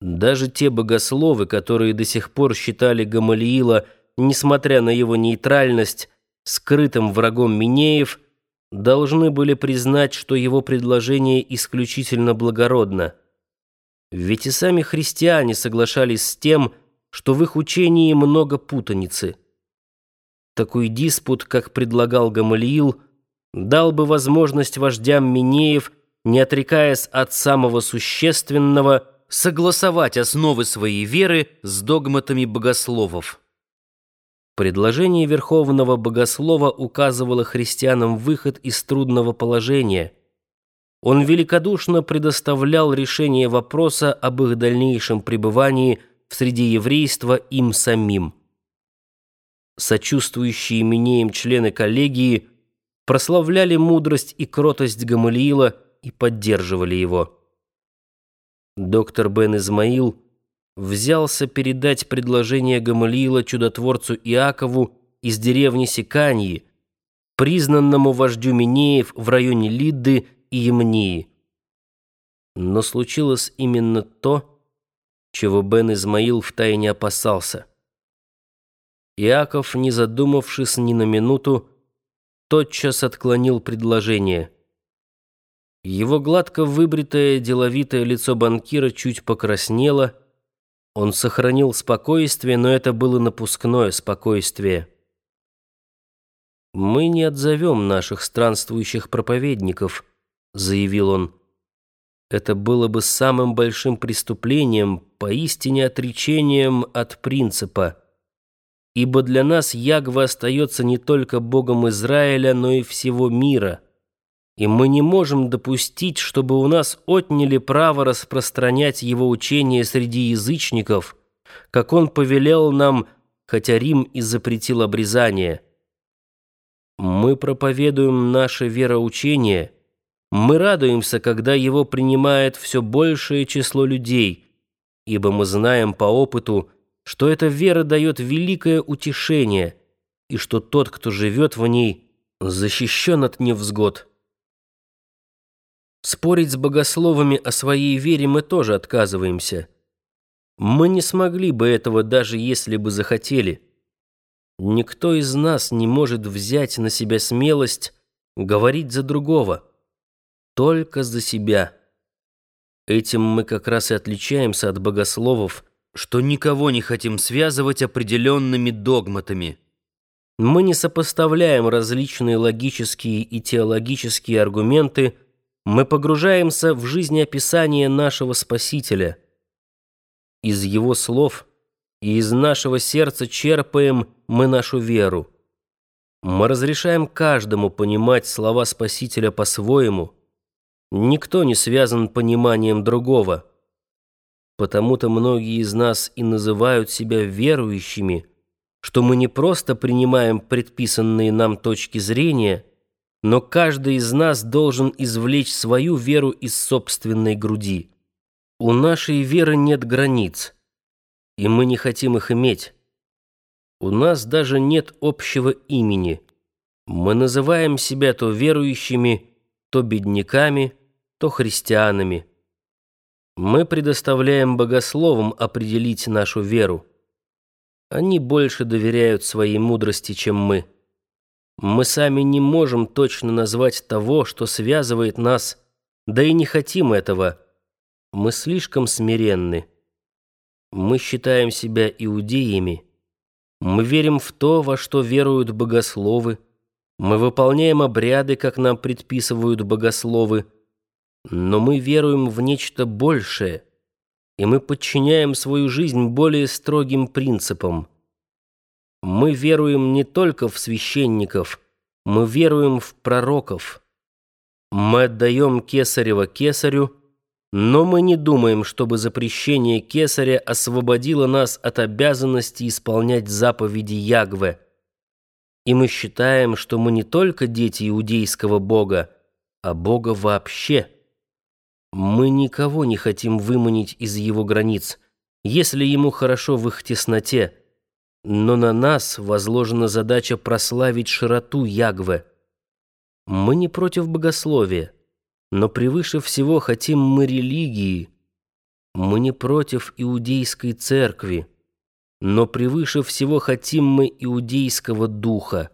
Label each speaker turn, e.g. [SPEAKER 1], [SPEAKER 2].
[SPEAKER 1] Даже те богословы, которые до сих пор считали Гамалиила, несмотря на его нейтральность, скрытым врагом Минеев, должны были признать, что его предложение исключительно благородно. Ведь и сами христиане соглашались с тем, что в их учении много путаницы. Такой диспут, как предлагал Гамалиил, дал бы возможность вождям Минеев, не отрекаясь от самого существенного, согласовать основы своей веры с догматами богословов. Предложение Верховного Богослова указывало христианам выход из трудного положения. Он великодушно предоставлял решение вопроса об их дальнейшем пребывании в среде еврейства им самим. Сочувствующие Минеем члены коллегии прославляли мудрость и кротость Гамалиила и поддерживали его. Доктор Бен Измаил взялся передать предложение Гамалиила чудотворцу Иакову из деревни Сиканьи, признанному вождю Минеев в районе Лидды и Емнии. Но случилось именно то, чего Бен Измаил втайне опасался. Иаков, не задумавшись ни на минуту, тотчас отклонил предложение – его гладко выбритое деловитое лицо банкира чуть покраснело. Он сохранил спокойствие, но это было напускное спокойствие. «Мы не отзовем наших странствующих проповедников», — заявил он. «Это было бы самым большим преступлением, поистине отречением от принципа. Ибо для нас Ягва остается не только Богом Израиля, но и всего мира» и мы не можем допустить, чтобы у нас отняли право распространять его учение среди язычников, как он повелел нам, хотя Рим и запретил обрезание. Мы проповедуем наше вероучение, мы радуемся, когда его принимает все большее число людей, ибо мы знаем по опыту, что эта вера дает великое утешение, и что тот, кто живет в ней, защищен от невзгод. Спорить с богословами о своей вере мы тоже отказываемся. Мы не смогли бы этого, даже если бы захотели. Никто из нас не может взять на себя смелость говорить за другого, только за себя. Этим мы как раз и отличаемся от богословов, что никого не хотим связывать определенными догматами. Мы не сопоставляем различные логические и теологические аргументы – мы погружаемся в жизнеописание нашего Спасителя. Из его слов и из нашего сердца черпаем мы нашу веру. Мы разрешаем каждому понимать слова Спасителя по-своему. Никто не связан пониманием другого. Потому-то многие из нас и называют себя верующими, что мы не просто принимаем предписанные нам точки зрения – но каждый из нас должен извлечь свою веру из собственной груди. У нашей веры нет границ, и мы не хотим их иметь. У нас даже нет общего имени. Мы называем себя то верующими, то бедняками, то христианами. Мы предоставляем богословам определить нашу веру. Они больше доверяют своей мудрости, чем мы. Мы сами не можем точно назвать того, что связывает нас, да и не хотим этого. Мы слишком смиренны. Мы считаем себя иудеями. Мы верим в то, во что веруют богословы. Мы выполняем обряды, как нам предписывают богословы. Но мы веруем в нечто большее, и мы подчиняем свою жизнь более строгим принципам. Мы веруем не только в священников, мы веруем в пророков. Мы отдаем Кесарева Кесарю, но мы не думаем, чтобы запрещение Кесаря освободило нас от обязанности исполнять заповеди Ягве. И мы считаем, что мы не только дети иудейского Бога, а Бога вообще. Мы никого не хотим выманить из его границ, если ему хорошо в их тесноте – но на нас возложена задача прославить широту Ягве. Мы не против богословия, но превыше всего хотим мы религии. Мы не против иудейской церкви, но превыше всего хотим мы иудейского духа.